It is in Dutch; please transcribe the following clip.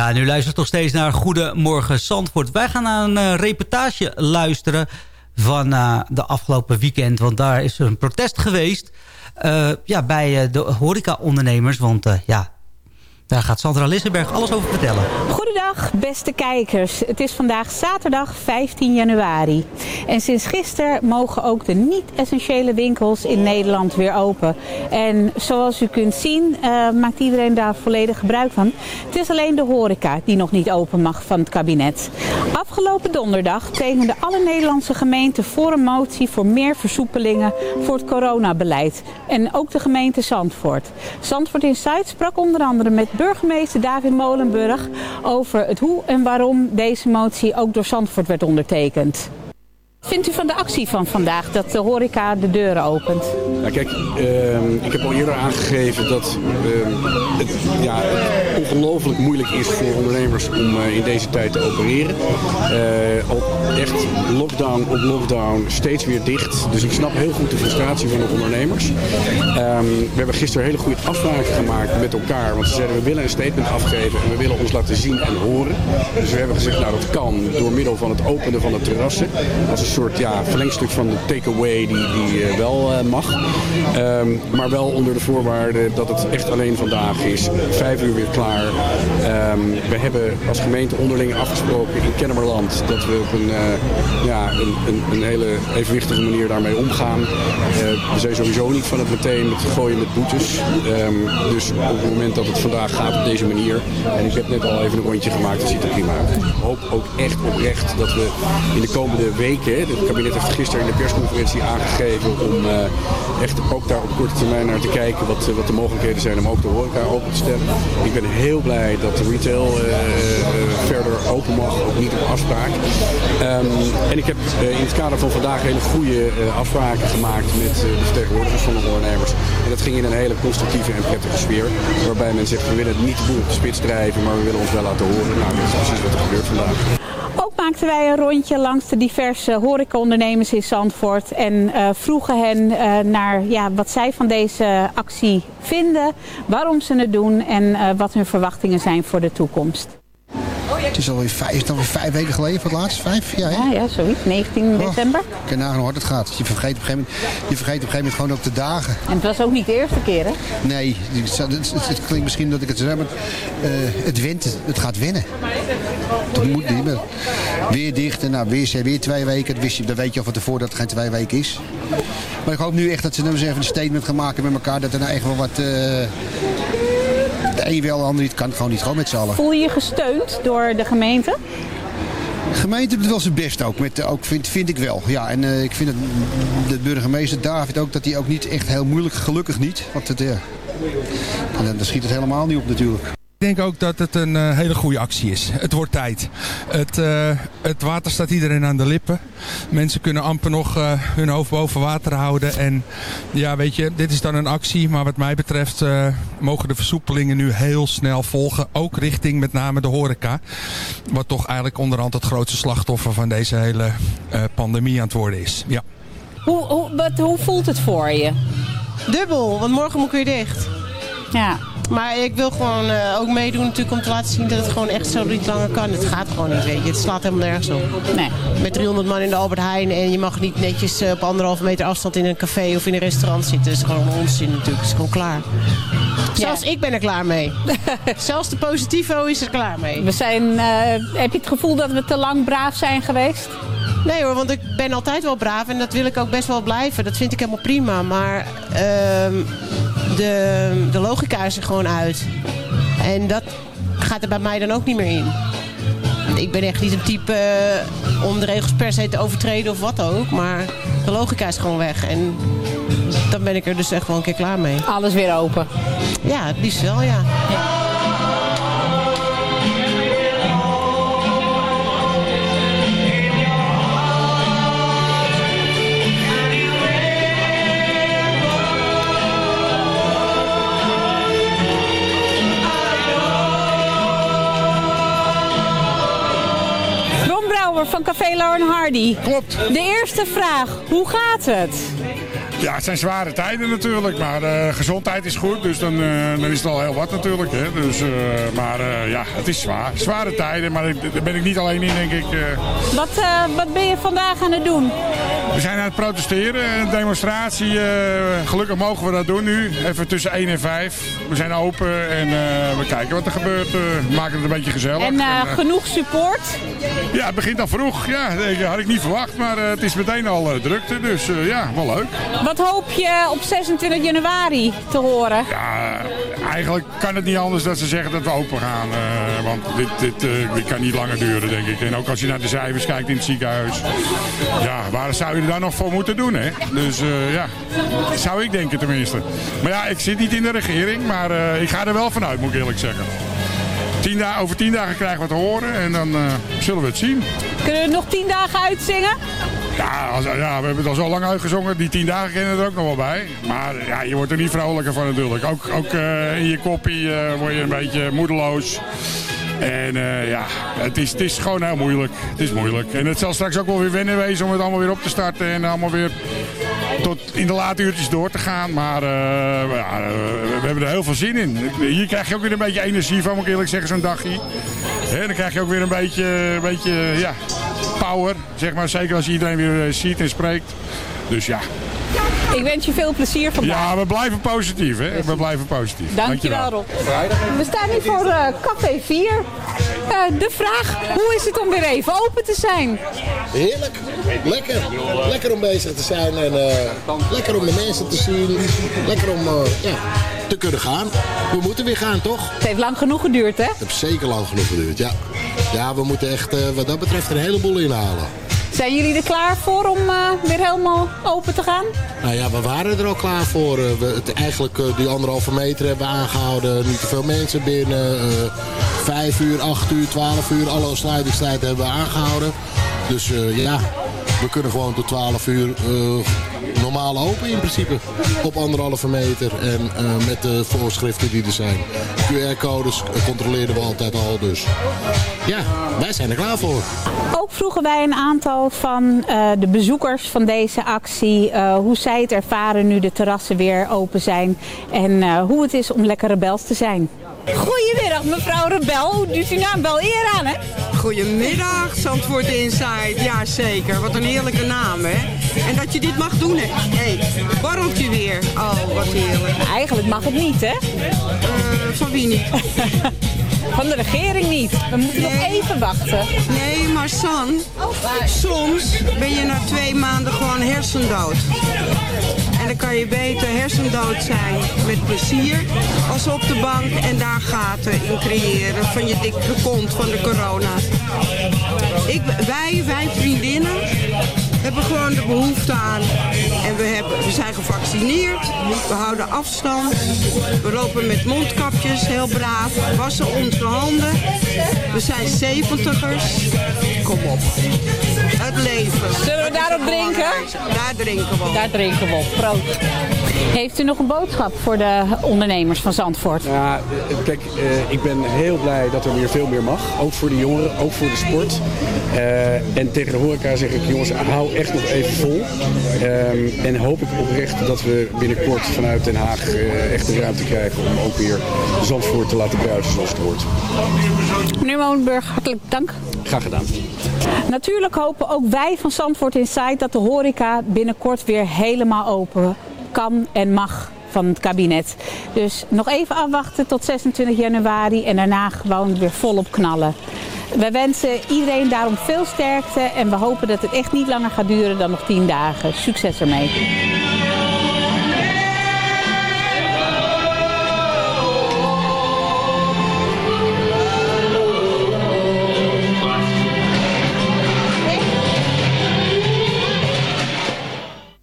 Ja, nu luistert toch steeds naar Goedemorgen Zandvoort. Wij gaan naar een uh, reportage luisteren van uh, de afgelopen weekend. Want daar is een protest geweest uh, ja, bij de horeca-ondernemers. Want ja, daar gaat Sandra Lissenberg alles over vertellen. Goedendag beste kijkers. Het is vandaag zaterdag 15 januari. En sinds gisteren mogen ook de niet-essentiële winkels in Nederland weer open. En zoals u kunt zien uh, maakt iedereen daar volledig gebruik van. Het is alleen de horeca die nog niet open mag van het kabinet. Afgelopen donderdag tekenden alle Nederlandse gemeenten voor een motie voor meer versoepelingen voor het coronabeleid. En ook de gemeente Zandvoort. Zandvoort in Zuid sprak onder andere met burgemeester David Molenburg over het hoe en waarom deze motie ook door Zandvoort werd ondertekend. Vindt u van de actie van vandaag dat de horeca de deuren opent? Nou kijk, uh, ik heb al eerder aangegeven dat uh, het, ja, het ongelooflijk moeilijk is voor ondernemers om uh, in deze tijd te opereren. Uh, al echt lockdown op lockdown, steeds weer dicht. Dus ik snap heel goed de frustratie van de ondernemers. Um, we hebben gisteren hele goede afspraken gemaakt met elkaar. Want ze zeiden we willen een statement afgeven en we willen ons laten zien en horen. Dus we hebben gezegd nou dat kan door middel van het openen van de terrassen. Soort ja, verlengstuk van de takeaway die, die uh, wel uh, mag. Um, maar wel onder de voorwaarde dat het echt alleen vandaag is. Vijf uur weer klaar. Um, we hebben als gemeente onderling afgesproken in Kennemerland dat we op een, uh, ja, een, een, hele evenwichtige manier daarmee omgaan. we zijn sowieso niet van het meteen met gooien met boetes. Um, dus op het moment dat het vandaag gaat op deze manier. En ik heb net al even een rondje gemaakt, dat ziet er prima uit. Ik hoop ook echt oprecht dat we in de komende weken het kabinet heeft gisteren in de persconferentie aangegeven om uh, echt ook daar op korte termijn naar te kijken wat, wat de mogelijkheden zijn om ook de horeca open te stellen. Ik ben heel blij dat de retail uh, verder open mag, ook niet op afspraak. Um, en ik heb in het kader van vandaag hele goede afspraken gemaakt met de vertegenwoordigers van de ondernemers. En dat ging in een hele constructieve en prettige sfeer. Waarbij men zegt, we willen niet de boel op de spits drijven, maar we willen ons wel laten horen. Nou, dat is precies wat er gebeurt vandaag. Maakten wij een rondje langs de diverse horecaondernemers in Zandvoort en uh, vroegen hen uh, naar ja, wat zij van deze actie vinden, waarom ze het doen en uh, wat hun verwachtingen zijn voor de toekomst. Het is alweer vijf, is alweer vijf weken geleden voor het laatst? Vijf? Ja, ja, ja, zoiets. 19 december. Oh, Ken nagaan hoe hard het gaat. Je vergeet, op een gegeven moment, je vergeet op een gegeven moment gewoon ook de dagen. En het was ook niet de eerste keer, hè? Nee, het, het, het, het klinkt misschien dat ik het zeg, maar uh, het wint, het gaat winnen. Dat moet niet meer. Weer dicht en nou, weer, weer twee weken. Dat wist je, weet je al van tevoren dat het geen twee weken is. Maar ik hoop nu echt dat ze nou eens even een statement gaan maken met elkaar. Dat er nou echt wel wat... Uh, de een wel, de ander niet. kan gewoon niet gewoon met z'n allen. Voel je je gesteund door de gemeente? De gemeente doet wel zijn best ook, met, ook vind, vind ik wel. Ja, en uh, ik vind het, de burgemeester David ook dat hij ook niet echt heel moeilijk, gelukkig niet. Want het, ja, dan schiet het helemaal niet op natuurlijk. Ik denk ook dat het een uh, hele goede actie is. Het wordt tijd. Het, uh, het water staat iedereen aan de lippen. Mensen kunnen amper nog uh, hun hoofd boven water houden. En ja, weet je, dit is dan een actie. Maar wat mij betreft mogen de versoepelingen nu heel snel volgen. Ook richting met name de horeca. Wat toch eigenlijk onderhand het grootste slachtoffer van deze hele pandemie aan het worden is. Ja. Hoe, hoe, wat, hoe voelt het voor je? Dubbel, want morgen moet ik weer dicht. Ja. Maar ik wil gewoon uh, ook meedoen natuurlijk om te laten zien dat het gewoon echt zo niet langer kan. Het gaat gewoon niet, weet je. Het slaat helemaal nergens op. Nee. Met 300 man in de Albert Heijn en je mag niet netjes uh, op anderhalve meter afstand in een café of in een restaurant zitten. Dat is gewoon onzin natuurlijk. Het is gewoon klaar. Zelfs ja. ik ben er klaar mee. Zelfs de positivo is er klaar mee. We zijn, uh, heb je het gevoel dat we te lang braaf zijn geweest? Nee hoor, want ik ben altijd wel braaf en dat wil ik ook best wel blijven. Dat vind ik helemaal prima. Maar uh, de, de logica is er gewoon uit. En dat gaat er bij mij dan ook niet meer in. Ik ben echt niet een type uh, om de regels per se te overtreden of wat ook. Maar de logica is gewoon weg. En dan ben ik er dus echt wel een keer klaar mee. Alles weer open? Ja, het liefst wel, ja. ja. Van Café Lauren Hardy. Klopt. De eerste vraag, hoe gaat het? Ja, het zijn zware tijden natuurlijk, maar uh, gezondheid is goed, dus dan, uh, dan is het al heel wat natuurlijk. Hè. Dus, uh, maar ja, het is zwaar. Zware tijden, maar daar ben ik niet alleen in, denk ik. Wat, wat ben je vandaag aan het doen? We zijn aan het protesteren, een demonstratie. gelukkig mogen we dat doen nu, even tussen 1 en 5. We zijn open en we kijken wat er gebeurt. we maken het een beetje gezellig. En, en genoeg support? Ja, het begint al vroeg. Ja, had ik niet verwacht, maar het is meteen al drukte, dus ja, wel leuk. Wat hoop je op 26 januari te horen? Ja, eigenlijk kan het niet anders dat ze zeggen dat we open gaan. Uh, want dit, dit, uh, dit, kan niet langer duren, denk ik. En ook als je naar de cijfers kijkt in het ziekenhuis. Ja, waar zou je er dan nog voor moeten doen, hè? Dus uh, ja, zou ik denken tenminste. Maar ja, ik zit niet in de regering, maar ik ga er wel vanuit, moet ik eerlijk zeggen. Tien over tien dagen krijgen we het te horen en dan zullen we het zien. Kunnen we nog tien dagen uitzingen? Ja, ja, we hebben het al zo lang uitgezongen. Die tien dagen kennen er ook nog wel bij. Maar ja, je wordt er niet vrolijker van natuurlijk. Ook, ook uh, in je koppie uh, word je een beetje moedeloos. En uh, ja, het is, het is gewoon heel moeilijk. Het is moeilijk. En het zal straks ook wel weer wennen wezen om het allemaal weer op te starten. En allemaal weer tot in de late uurtjes door te gaan. Maar ja, we hebben er heel veel zin in. Hier krijg je ook weer een beetje energie van, moet ik eerlijk zeggen, zo'n dagje. En dan krijg je ook weer een beetje, een beetje ja, power, zeg maar. Zeker als iedereen weer eh, ziet en spreekt. Dus ja. Ik wens je veel plezier vandaag. Ja, we blijven positief, hè. We blijven positief. Dankjewel, Rob. We staan hier voor uh, Café 4. Uh, eh, de vraag, hoe is het om weer even open te zijn? Heerlijk. Lekker. Lekker om bezig te zijn en uh, lekker om de mensen te zien. Lekker om ja, te kunnen gaan. We moeten weer gaan, toch? Het heeft lang genoeg geduurd, hè? Het heeft zeker lang genoeg geduurd, ja. Ja, we moeten echt uh, wat dat betreft een heleboel inhalen. Zijn jullie er klaar voor om uh, weer helemaal open te gaan? Nou ja, we waren er al klaar voor. Uh, we het, eigenlijk die anderhalve meter hebben we aangehouden. Niet te veel mensen binnen. Vijf uur, acht uur, twaalf uur. Alle sluitingstijd hebben we aangehouden. Dus ja, we kunnen gewoon tot 12 uur normaal open in principe. Op anderhalve meter en uh, met de voorschriften die er zijn. QR-codes controleerden we altijd al, dus ja, wij zijn er klaar voor. Ook vroegen wij een aantal van uh, de bezoekers van deze actie uh, hoe zij het ervaren nu de terrassen weer open zijn. En hoe het is om lekker rebels te zijn. Goedemiddag mevrouw Rebel, hoe doet u naam wel eer aan hè? Goedemiddag, Zandvoort Inside. Ja, zeker. Wat een heerlijke naam, hè? En dat je dit mag doen, hè? Hé, hey, borreltje weer. Oh, wat heerlijk. Eigenlijk mag het niet, hè? Uh, van wie niet? Van de regering niet. We moeten nog even wachten. Nee, maar San, soms ben je na twee maanden gewoon hersendood. En dan kan je beter hersendood zijn met plezier als op de bank en daar gaten in creëren van je dikke kont van de corona. Ik, wij, wij vriendinnen, hebben gewoon de behoefte aan. En we, hebben, we zijn gevaccineerd, we houden afstand, we lopen met mondkapjes, heel braaf, wassen onze handen. We zijn zeventigers. Kom op. Het leven. Zullen we daarop drinken? Daar drinken we op. Daar drinken we op. Proost. Heeft u nog een boodschap voor de ondernemers van Zandvoort? Ja, kijk, uh, ik ben heel blij dat er weer veel meer mag. Ook voor de jongeren, ook voor de sport. Uh, en tegen de horeca zeg ik, jongens, hou echt nog even vol. Um, en hoop ik oprecht dat we binnenkort vanuit Den Haag uh, echt de ruimte krijgen om ook weer Zandvoort te laten bruisen zoals het hoort. Meneer Molenburg, hartelijk dank. Graag gedaan. Natuurlijk hopen ook wij van Zandvoort Inside dat de horeca binnenkort weer helemaal open kan en mag van het kabinet. Dus nog even afwachten tot 26 januari en daarna gewoon weer volop knallen. We wensen iedereen daarom veel sterkte en we hopen dat het echt niet langer gaat duren dan nog 10 dagen. Succes ermee.